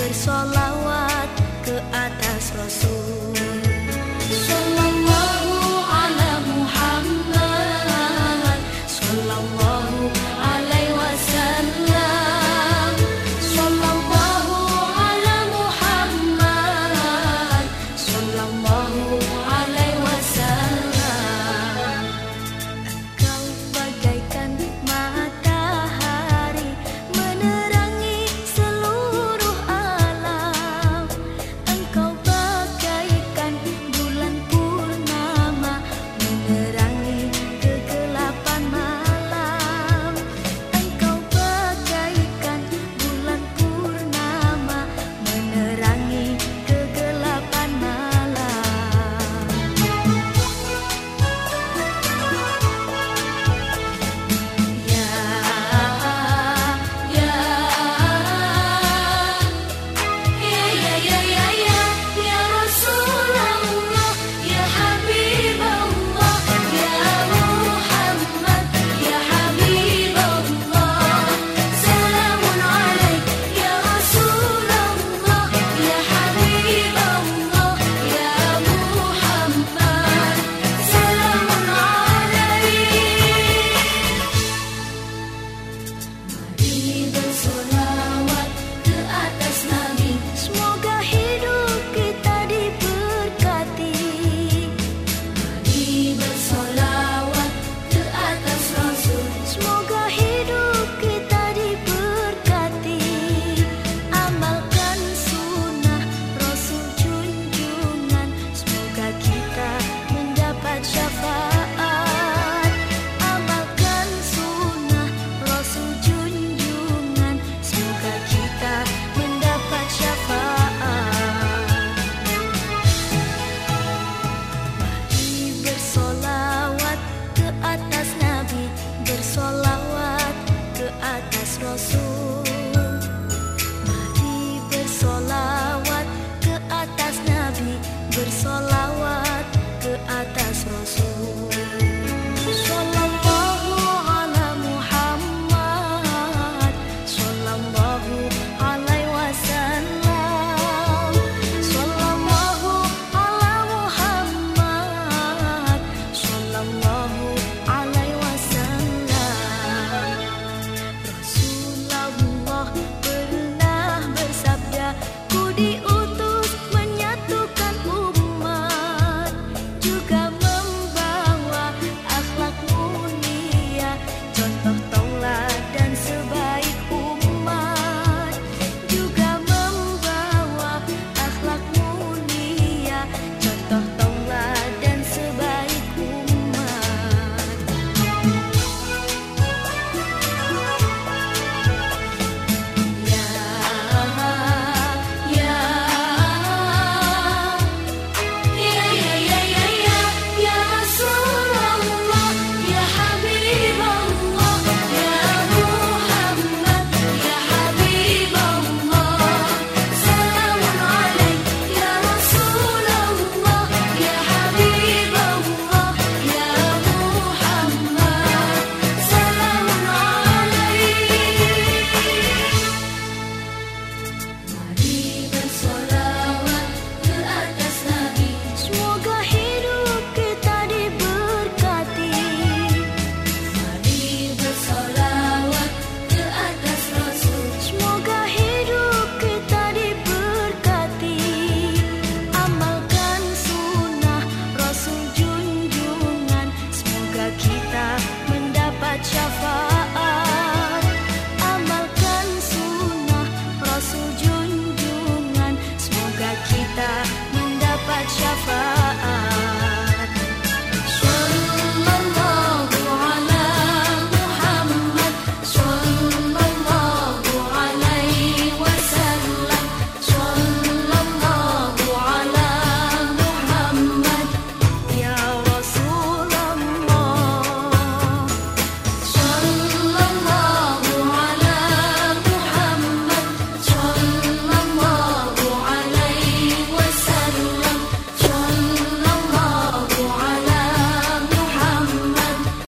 bersolawat ke atas Rasul. Sallallahu ala Muhammad. Sallallahu atas nosso